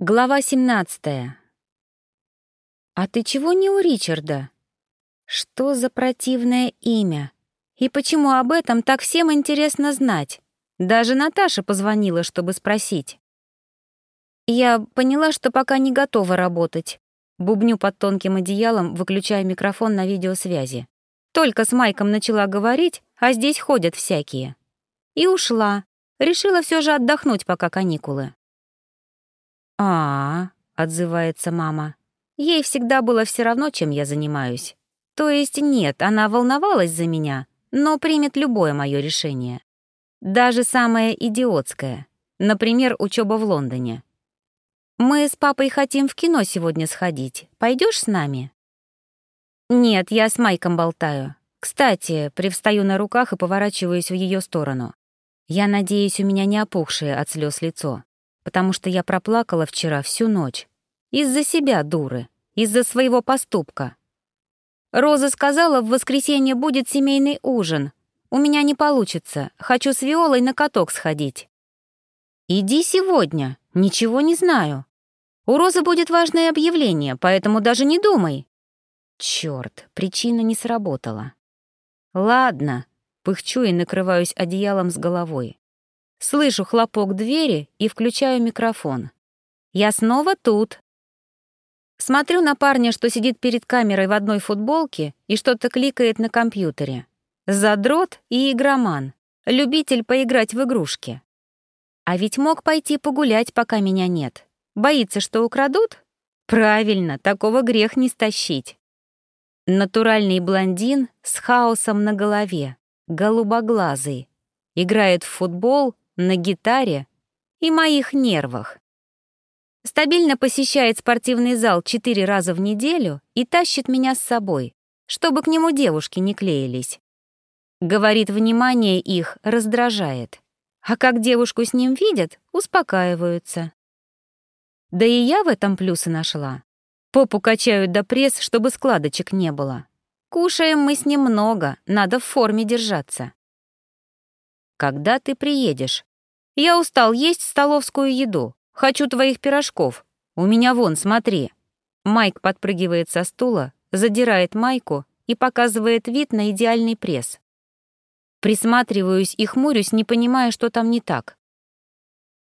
Глава 17. «А ты чего не у Ричарда?» «Что за противное имя? И почему об этом так всем интересно знать? Даже Наташа позвонила, чтобы спросить». Я поняла, что пока не готова работать. Бубню под тонким одеялом, выключая микрофон на видеосвязи. Только с Майком начала говорить, а здесь ходят всякие. И ушла. Решила все же отдохнуть, пока каникулы. «А, -а — отзывается мама, — ей всегда было все равно, чем я занимаюсь. То есть нет, она волновалась за меня, но примет любое мое решение. Даже самое идиотское. Например, учеба в Лондоне. «Мы с папой хотим в кино сегодня сходить. Пойдешь с нами?» «Нет, я с Майком болтаю. Кстати, привстаю на руках и поворачиваюсь в ее сторону. Я надеюсь, у меня не опухшее от слез лицо потому что я проплакала вчера всю ночь. Из-за себя, дуры, из-за своего поступка. Роза сказала, в воскресенье будет семейный ужин. У меня не получится, хочу с Виолой на каток сходить. Иди сегодня, ничего не знаю. У Розы будет важное объявление, поэтому даже не думай. Чёрт, причина не сработала. Ладно, пыхчу и накрываюсь одеялом с головой. Слышу хлопок двери и включаю микрофон. Я снова тут. Смотрю на парня, что сидит перед камерой в одной футболке и что-то кликает на компьютере. Задрот и игроман. Любитель поиграть в игрушки. А ведь мог пойти погулять, пока меня нет. Боится, что украдут? Правильно, такого грех не стащить. Натуральный блондин с хаосом на голове, голубоглазый. Играет в футбол на гитаре и моих нервах. Стабильно посещает спортивный зал четыре раза в неделю и тащит меня с собой, чтобы к нему девушки не клеились. Говорит, внимание их раздражает. А как девушку с ним видят, успокаиваются. Да и я в этом плюсы нашла. Попу качают до пресс, чтобы складочек не было. Кушаем мы с ним много, надо в форме держаться. «Когда ты приедешь?» Я устал есть столовскую еду. Хочу твоих пирожков. У меня вон, смотри». Майк подпрыгивает со стула, задирает майку и показывает вид на идеальный пресс. Присматриваюсь и хмурюсь, не понимая, что там не так.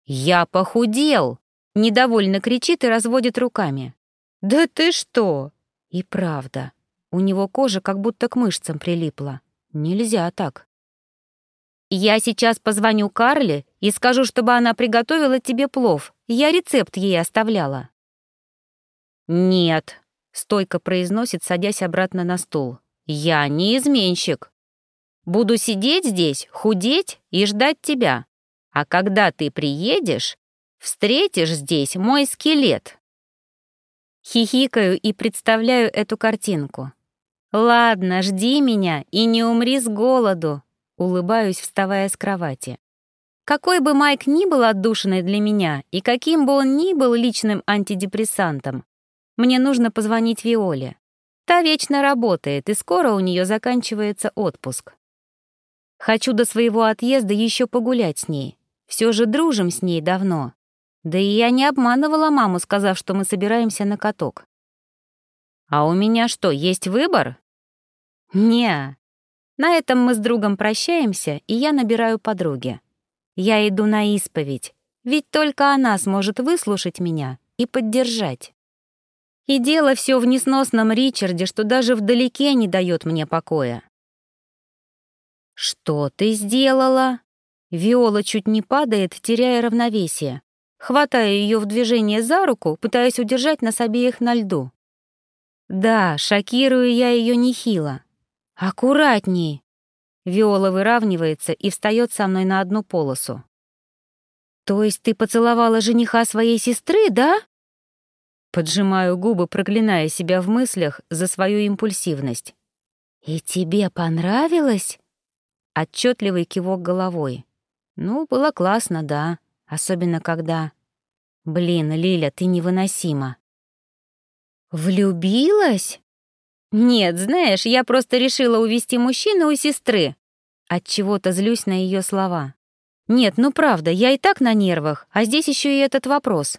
«Я похудел!» — недовольно кричит и разводит руками. «Да ты что?» И правда, у него кожа как будто к мышцам прилипла. Нельзя так. «Я сейчас позвоню Карле и скажу, чтобы она приготовила тебе плов. Я рецепт ей оставляла». «Нет», — стойко произносит, садясь обратно на стул. «Я не изменщик. Буду сидеть здесь, худеть и ждать тебя. А когда ты приедешь, встретишь здесь мой скелет». Хихикаю и представляю эту картинку. «Ладно, жди меня и не умри с голоду», Улыбаюсь, вставая с кровати. Какой бы Майк ни был отдушиной для меня, и каким бы он ни был личным антидепрессантом, мне нужно позвонить Виоле. Та вечно работает, и скоро у нее заканчивается отпуск. Хочу до своего отъезда еще погулять с ней. Все же дружим с ней давно. Да и я не обманывала маму, сказав, что мы собираемся на каток. А у меня что, есть выбор? Не, на этом мы с другом прощаемся, и я набираю подруги. Я иду на исповедь, ведь только она сможет выслушать меня и поддержать. И дело все в несносном Ричарде, что даже вдалеке не дает мне покоя. «Что ты сделала?» Виола чуть не падает, теряя равновесие. Хватаю ее в движение за руку, пытаясь удержать нас обеих на льду. Да, шокирую я ее нехило. «Аккуратней!» Виола выравнивается и встает со мной на одну полосу. «То есть ты поцеловала жениха своей сестры, да?» Поджимаю губы, проклиная себя в мыслях за свою импульсивность. «И тебе понравилось?» Отчетливый кивок головой. «Ну, было классно, да. Особенно когда...» «Блин, Лиля, ты невыносима». «Влюбилась?» «Нет, знаешь, я просто решила увести мужчину у сестры». От чего то злюсь на ее слова. «Нет, ну правда, я и так на нервах, а здесь еще и этот вопрос».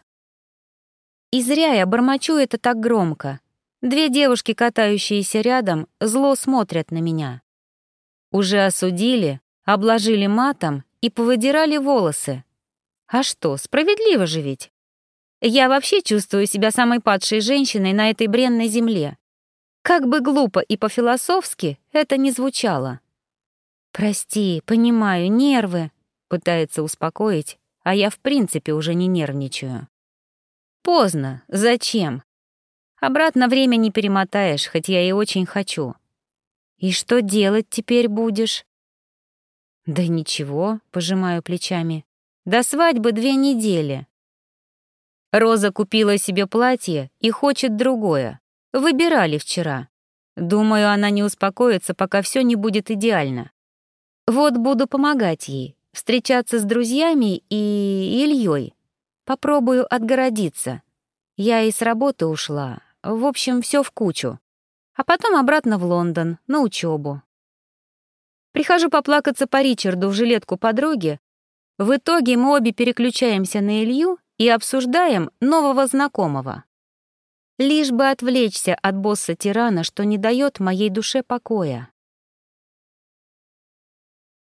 И зря я бормочу это так громко. Две девушки, катающиеся рядом, зло смотрят на меня. Уже осудили, обложили матом и повыдирали волосы. А что, справедливо же ведь? Я вообще чувствую себя самой падшей женщиной на этой бренной земле. Как бы глупо и по-философски это ни звучало. «Прости, понимаю, нервы», — пытается успокоить, а я в принципе уже не нервничаю. «Поздно. Зачем? Обратно время не перемотаешь, хоть я и очень хочу. И что делать теперь будешь?» «Да ничего», — пожимаю плечами. «До свадьбы две недели». Роза купила себе платье и хочет другое. Выбирали вчера. Думаю, она не успокоится, пока все не будет идеально. Вот буду помогать ей, встречаться с друзьями и Ильей. Попробую отгородиться. Я и с работы ушла. В общем, все в кучу. А потом обратно в Лондон, на учебу. Прихожу поплакаться по Ричарду в жилетку подруги. В итоге мы обе переключаемся на Илью и обсуждаем нового знакомого. Лишь бы отвлечься от босса-тирана, что не дает моей душе покоя.